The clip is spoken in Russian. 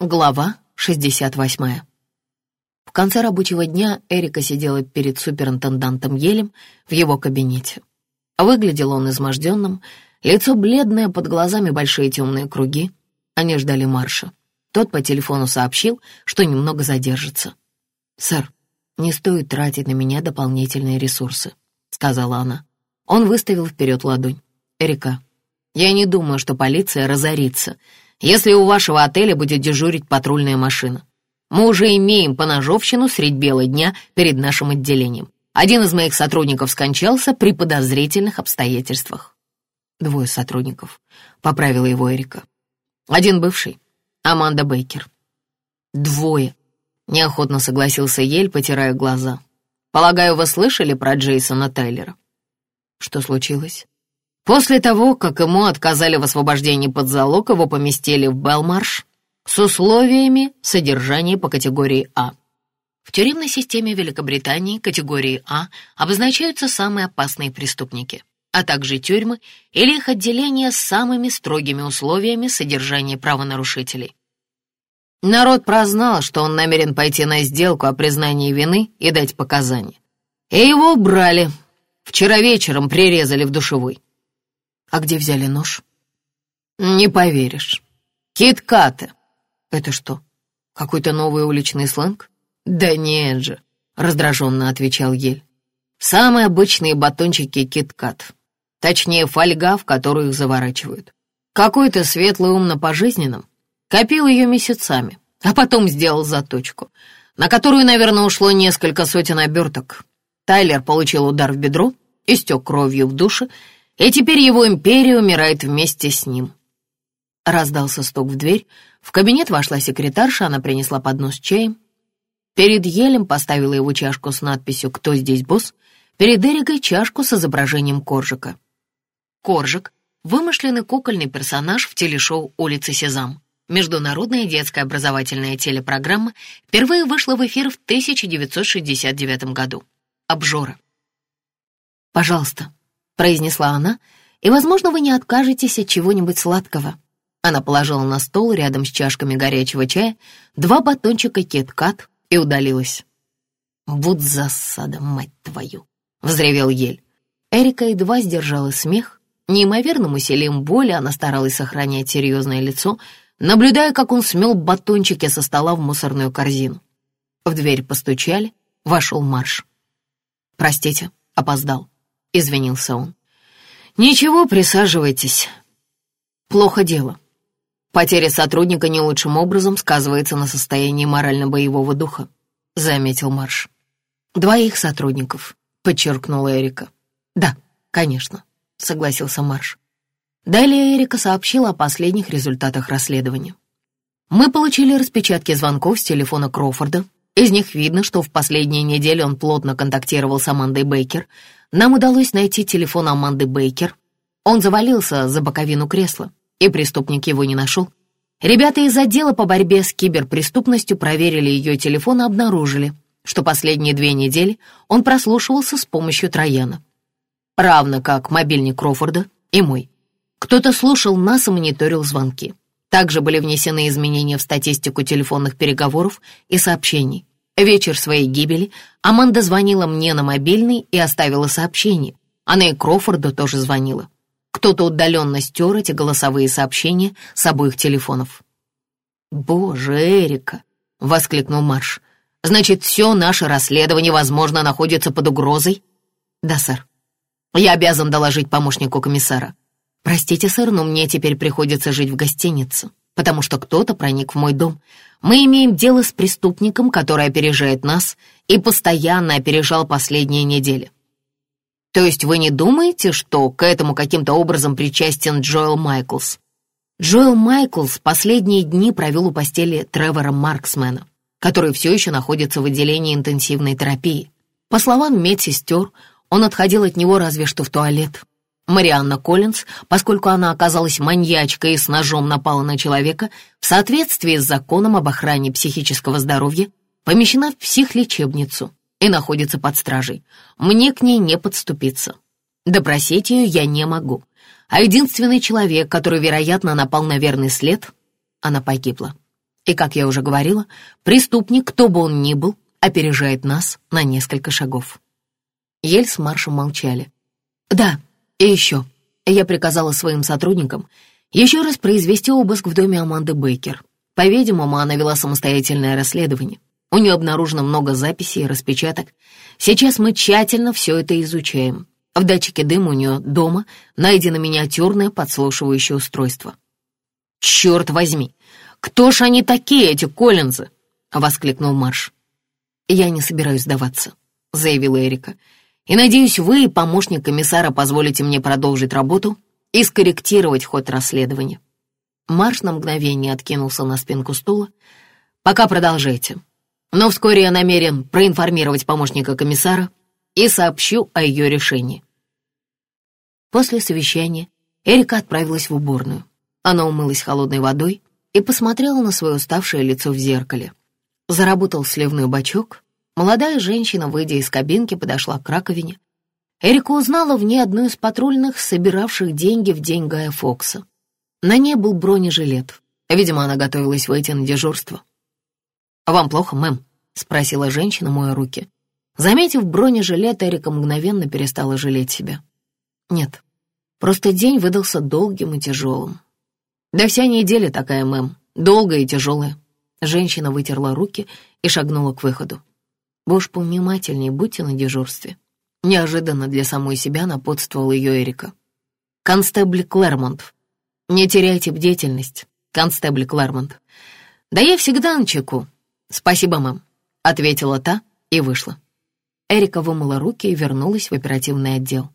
Глава 68. В конце рабочего дня Эрика сидела перед суперинтендантом Елем в его кабинете. Выглядел он изможденным, лицо бледное, под глазами большие темные круги. Они ждали марша. Тот по телефону сообщил, что немного задержится. «Сэр, не стоит тратить на меня дополнительные ресурсы», — сказала она. Он выставил вперед ладонь. «Эрика, я не думаю, что полиция разорится, если у вашего отеля будет дежурить патрульная машина. Мы уже имеем поножовщину средь бела дня перед нашим отделением. Один из моих сотрудников скончался при подозрительных обстоятельствах. Двое сотрудников. Поправила его Эрика. Один бывший. Аманда Бейкер. Двое. Неохотно согласился Ель, потирая глаза. Полагаю, вы слышали про Джейсона Тайлера? Что случилось? После того, как ему отказали в освобождении под залог, его поместили в Белмарш с условиями содержания по категории А. В тюремной системе Великобритании категории А обозначаются самые опасные преступники, а также тюрьмы или их отделения с самыми строгими условиями содержания правонарушителей. Народ прознал, что он намерен пойти на сделку о признании вины и дать показания. И его убрали. Вчера вечером прирезали в душевой. А где взяли нож? Не поверишь. Киткаты. Это что, какой-то новый уличный сленг? Да нет же, раздраженно отвечал Ель. Самые обычные батончики киткат. Точнее, фольга, в которую их заворачивают. Какой-то светлый ум на пожизненном копил ее месяцами, а потом сделал заточку, на которую, наверное, ушло несколько сотен оберток. Тайлер получил удар в бедро, истек кровью в душе и теперь его империя умирает вместе с ним. Раздался стук в дверь. В кабинет вошла секретарша, она принесла поднос с чаем. Перед Елем поставила его чашку с надписью «Кто здесь босс?», перед Эрикой чашку с изображением Коржика. Коржик — вымышленный кукольный персонаж в телешоу «Улица Сезам». Международная детская образовательная телепрограмма впервые вышла в эфир в 1969 году. Обжора. «Пожалуйста, произнесла она, и, возможно, вы не откажетесь от чего-нибудь сладкого. Она положила на стол рядом с чашками горячего чая два батончика кит-кат и удалилась. «Вот засада, мать твою!» — взревел Ель. Эрика едва сдержала смех. Неимоверным усилием боли она старалась сохранять серьезное лицо, наблюдая, как он смел батончики со стола в мусорную корзину. В дверь постучали, вошел марш. «Простите, опоздал», — извинился он. «Ничего, присаживайтесь. Плохо дело. Потеря сотрудника не лучшим образом сказывается на состоянии морально-боевого духа», — заметил Марш. «Двоих сотрудников», — подчеркнула Эрика. «Да, конечно», — согласился Марш. Далее Эрика сообщила о последних результатах расследования. «Мы получили распечатки звонков с телефона Кроуфорда. Из них видно, что в последние недели он плотно контактировал с Амандой Бейкер, нам удалось найти телефон Аманды Бейкер. Он завалился за боковину кресла, и преступник его не нашел. Ребята из отдела по борьбе с киберпреступностью проверили ее телефон и обнаружили, что последние две недели он прослушивался с помощью Трояна. Равно как мобильник Крофорда и мой. Кто-то слушал нас и мониторил звонки. Также были внесены изменения в статистику телефонных переговоров и сообщений. Вечер своей гибели Аманда звонила мне на мобильный и оставила сообщение. Она и Крофорду тоже звонила. Кто-то удаленно стер эти голосовые сообщения с обоих телефонов. «Боже, Эрика!» — воскликнул Марш. «Значит, все наше расследование, возможно, находится под угрозой?» «Да, сэр. Я обязан доложить помощнику комиссара. Простите, сэр, но мне теперь приходится жить в гостинице, потому что кто-то проник в мой дом. Мы имеем дело с преступником, который опережает нас и постоянно опережал последние недели. То есть вы не думаете, что к этому каким-то образом причастен Джоэл Майклс? Джоэл Майклс последние дни провел у постели Тревора Марксмена, который все еще находится в отделении интенсивной терапии. По словам медсестер, он отходил от него разве что в туалет. Марианна Коллинз, поскольку она оказалась маньячкой и с ножом напала на человека, в соответствии с законом об охране психического здоровья, помещена в психлечебницу и находится под стражей. Мне к ней не подступиться. Допросить ее я не могу. А единственный человек, который, вероятно, напал на верный след, она погибла. И, как я уже говорила, преступник, кто бы он ни был, опережает нас на несколько шагов. Ель с Маршем молчали. «Да, и еще. Я приказала своим сотрудникам еще раз произвести обыск в доме Аманды Бейкер. По-видимому, она вела самостоятельное расследование. У нее обнаружено много записей и распечаток. Сейчас мы тщательно все это изучаем. В датчике дыма у нее дома найдено миниатюрное подслушивающее устройство. «Черт возьми! Кто ж они такие, эти Коллинзы?» — воскликнул Марш. «Я не собираюсь сдаваться», — заявила Эрика. «И надеюсь, вы, помощник комиссара, позволите мне продолжить работу и скорректировать ход расследования». Марш на мгновение откинулся на спинку стула. «Пока продолжайте. Но вскоре я намерен проинформировать помощника комиссара и сообщу о ее решении». После совещания Эрика отправилась в уборную. Она умылась холодной водой и посмотрела на свое уставшее лицо в зеркале. Заработал сливной бачок. Молодая женщина, выйдя из кабинки, подошла к раковине. Эрика узнала в ней одну из патрульных, собиравших деньги в день Гая Фокса. На ней был бронежилет. Видимо, она готовилась выйти на дежурство. «Вам плохо, мэм?» — спросила женщина, моя руки. Заметив бронежилет, Эрика мгновенно перестала жалеть себя. Нет, просто день выдался долгим и тяжелым. Да вся неделя такая, мэм, долгая и тяжелая. Женщина вытерла руки и шагнула к выходу. Вы уж будьте на дежурстве. Неожиданно для самой себя напутствовал ее Эрика. Констебль Клэрмонт. Не теряйте бдительность, констебль Клэрмонт. Да я всегда на чеку. Спасибо, мэм, ответила та и вышла. Эрика вымыла руки и вернулась в оперативный отдел.